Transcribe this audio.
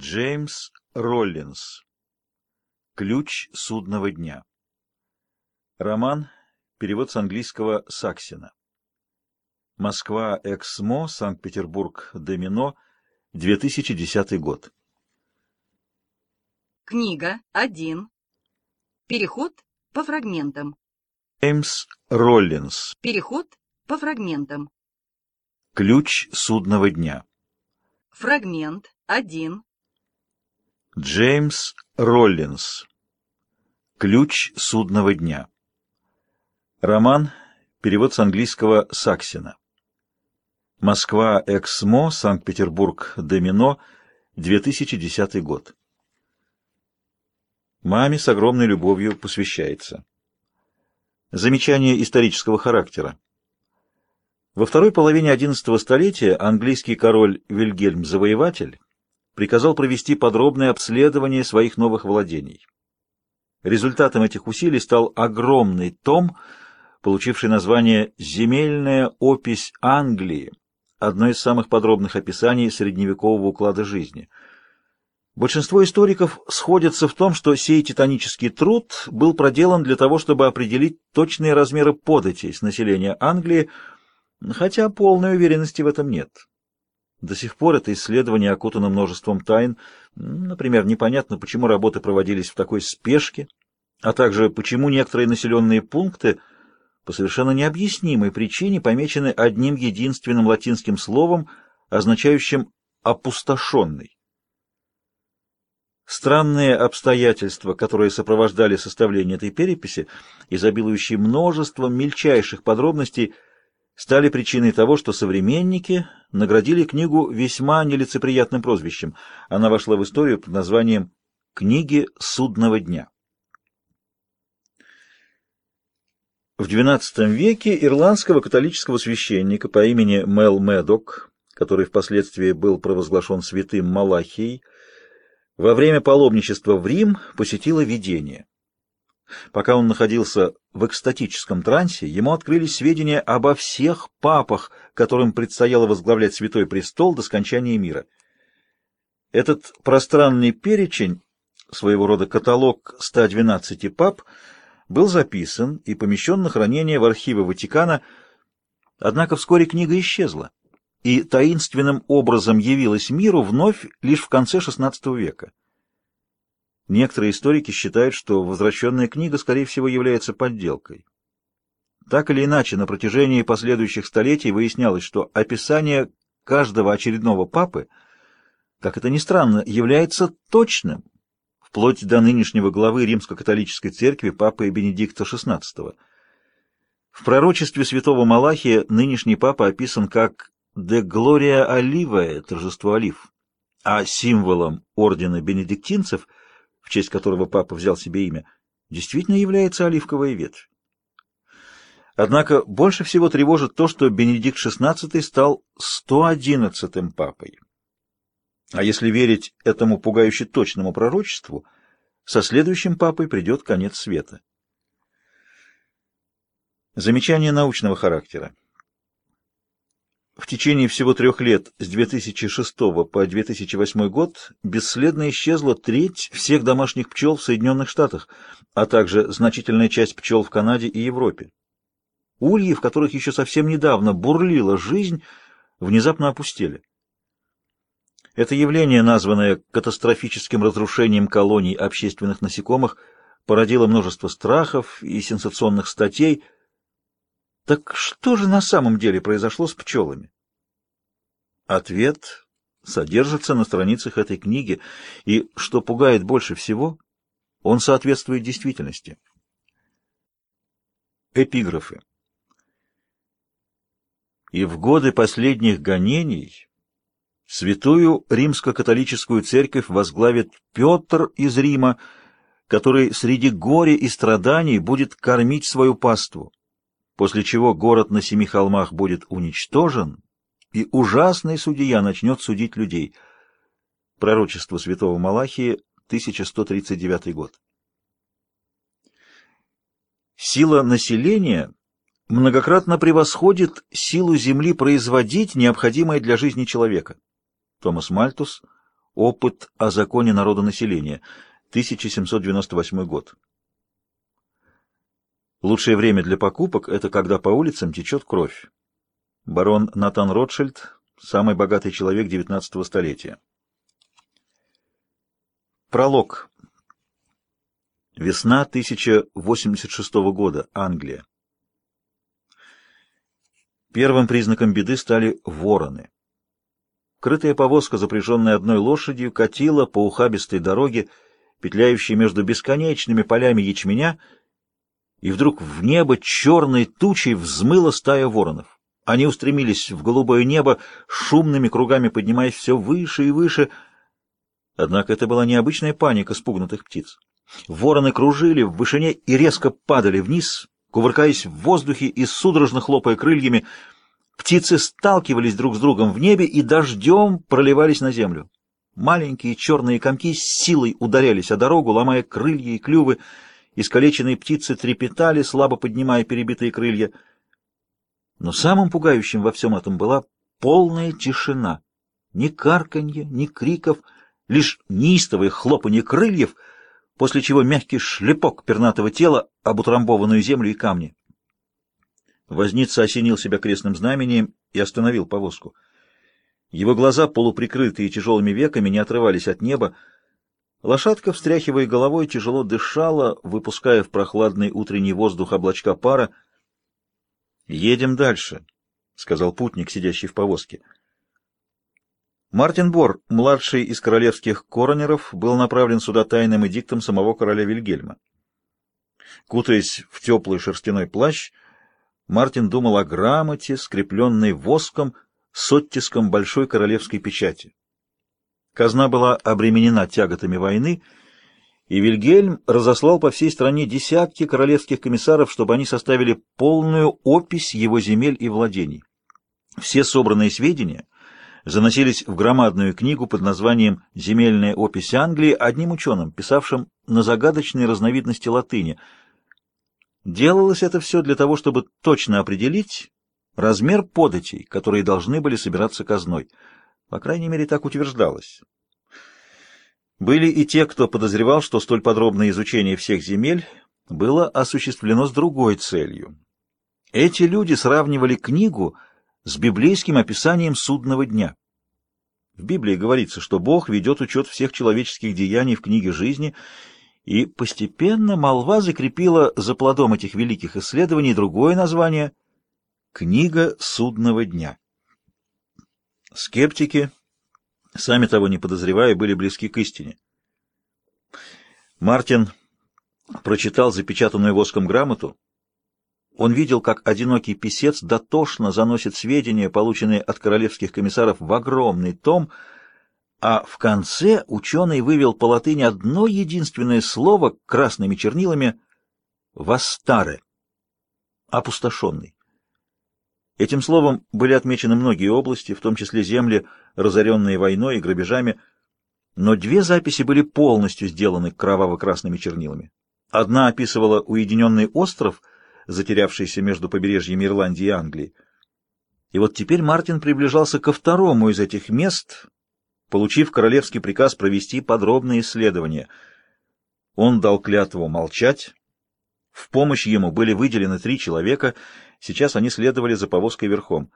Джеймс Роллинс. Ключ судного дня. Роман. Перевод с английского Саксина. Москва, Эксмо, Санкт-Петербург, Домино, 2010 год. Книга 1. Переход по фрагментам. Джеймс Роллинс. Переход по фрагментам. Ключ судного дня. Фрагмент 1. Джеймс Роллинс. Ключ судного дня. Роман. Перевод с английского Саксина. Москва, Эксмо, Санкт-Петербург, Домино, 2010 год. Маме с огромной любовью посвящается. Замечание исторического характера. Во второй половине XI столетия английский король Вильгельм Завоеватель приказал провести подробное обследование своих новых владений. Результатом этих усилий стал огромный том, получивший название «Земельная опись Англии», одно из самых подробных описаний средневекового уклада жизни. Большинство историков сходятся в том, что сей титанический труд был проделан для того, чтобы определить точные размеры податей с населения Англии, хотя полной уверенности в этом нет. До сих пор это исследование окутано множеством тайн. Например, непонятно, почему работы проводились в такой спешке, а также почему некоторые населенные пункты по совершенно необъяснимой причине помечены одним единственным латинским словом, означающим «опустошенный». Странные обстоятельства, которые сопровождали составление этой переписи, изобилующие множеством мельчайших подробностей, стали причиной того, что современники наградили книгу весьма нелицеприятным прозвищем. Она вошла в историю под названием «Книги судного дня». В XII веке ирландского католического священника по имени Мел Медок, который впоследствии был провозглашен святым Малахией, во время паломничества в Рим посетило видение. Пока он находился в экстатическом трансе, ему открылись сведения обо всех папах, которым предстояло возглавлять Святой Престол до скончания мира. Этот пространный перечень, своего рода каталог 112 пап, был записан и помещен на хранение в архивы Ватикана, однако вскоре книга исчезла и таинственным образом явилась миру вновь лишь в конце XVI века. Некоторые историки считают, что возвращенная книга, скорее всего, является подделкой. Так или иначе, на протяжении последующих столетий выяснялось, что описание каждого очередного папы, как это ни странно, является точным, вплоть до нынешнего главы Римско-католической церкви папы Бенедикта XVI. В пророчестве святого Малахия нынешний папа описан как «de gloria olivae» — торжество олив, а символом ордена бенедиктинцев — честь которого папа взял себе имя, действительно является оливковая ветвь. Однако больше всего тревожит то, что Бенедикт XVI стал 111-м папой. А если верить этому пугающе точному пророчеству, со следующим папой придет конец света. Замечание научного характера. В течение всего трех лет, с 2006 по 2008 год, бесследно исчезла треть всех домашних пчел в Соединенных Штатах, а также значительная часть пчел в Канаде и Европе. Ульи, в которых еще совсем недавно бурлила жизнь, внезапно опустели. Это явление, названное катастрофическим разрушением колоний общественных насекомых, породило множество страхов и сенсационных статей – так что же на самом деле произошло с пчелами? Ответ содержится на страницах этой книги, и, что пугает больше всего, он соответствует действительности. Эпиграфы. И в годы последних гонений святую римско-католическую церковь возглавит Петр из Рима, который среди горя и страданий будет кормить свою паству после чего город на семи холмах будет уничтожен, и ужасный судья начнет судить людей. Пророчество святого Малахии, 1139 год. Сила населения многократно превосходит силу Земли производить необходимое для жизни человека. Томас Мальтус, Опыт о законе народонаселения. 1798 год. Лучшее время для покупок – это когда по улицам течет кровь. Барон Натан Ротшильд – самый богатый человек XIX столетия. Пролог. Весна 1086 года. Англия. Первым признаком беды стали вороны. Крытая повозка, запряженная одной лошадью, катила по ухабистой дороге, петляющей между бесконечными полями ячменя, и вдруг в небо черной тучей взмыла стая воронов. Они устремились в голубое небо, шумными кругами поднимаясь все выше и выше. Однако это была необычная паника спугнутых птиц. Вороны кружили в вышине и резко падали вниз, кувыркаясь в воздухе и судорожно хлопая крыльями. Птицы сталкивались друг с другом в небе и дождем проливались на землю. Маленькие черные комки с силой ударялись о дорогу, ломая крылья и клювы. Искалеченные птицы трепетали, слабо поднимая перебитые крылья. Но самым пугающим во всем этом была полная тишина. Ни карканья, ни криков, лишь неистовое хлопанье крыльев — после чего мягкий шлепок пернатого тела об утрамбованную землю и камни. Возница осенил себя крестным знамением и остановил повозку. Его глаза, полуприкрытые тяжелыми веками, не отрывались от неба. Лошадка, встряхивая головой, тяжело дышала, выпуская в прохладный утренний воздух облачка пара. «Едем дальше», — сказал путник, сидящий в повозке. Мартин Бор, младший из королевских коронеров, был направлен сюда тайным эдиктом самого короля Вильгельма. Кутаясь в теплый шерстяной плащ, Мартин думал о грамоте, скрепленной воском с оттиском большой королевской печати. Казна была обременена тяготами войны, и Вильгельм разослал по всей стране десятки королевских комиссаров, чтобы они составили полную опись его земель и владений. Все собранные сведения заносились в громадную книгу под названием «Земельная опись Англии» одним ученым, писавшим на загадочные разновидности латыни. Делалось это все для того, чтобы точно определить размер податей, которые должны были собираться казной. По крайней мере, так утверждалось. Были и те, кто подозревал, что столь подробное изучение всех земель было осуществлено с другой целью. Эти люди сравнивали книгу с библейским описанием судного дня. В Библии говорится, что Бог ведет учет всех человеческих деяний в книге жизни, и постепенно молва закрепила за плодом этих великих исследований другое название — «Книга судного дня». Скептики, сами того не подозревая, были близки к истине. Мартин прочитал запечатанную воском грамоту, он видел, как одинокий писец дотошно заносит сведения, полученные от королевских комиссаров, в огромный том, а в конце ученый вывел по латыни одно единственное слово красными чернилами «вастаре» — «опустошенный». Этим словом были отмечены многие области, в том числе земли, разоренные войной и грабежами, но две записи были полностью сделаны кроваво-красными чернилами. Одна описывала уединенный остров — затерявшийся между побережьями Ирландии и Англии. И вот теперь Мартин приближался ко второму из этих мест, получив королевский приказ провести подробные исследования. Он дал клятву молчать. В помощь ему были выделены три человека, сейчас они следовали за повозкой верхом.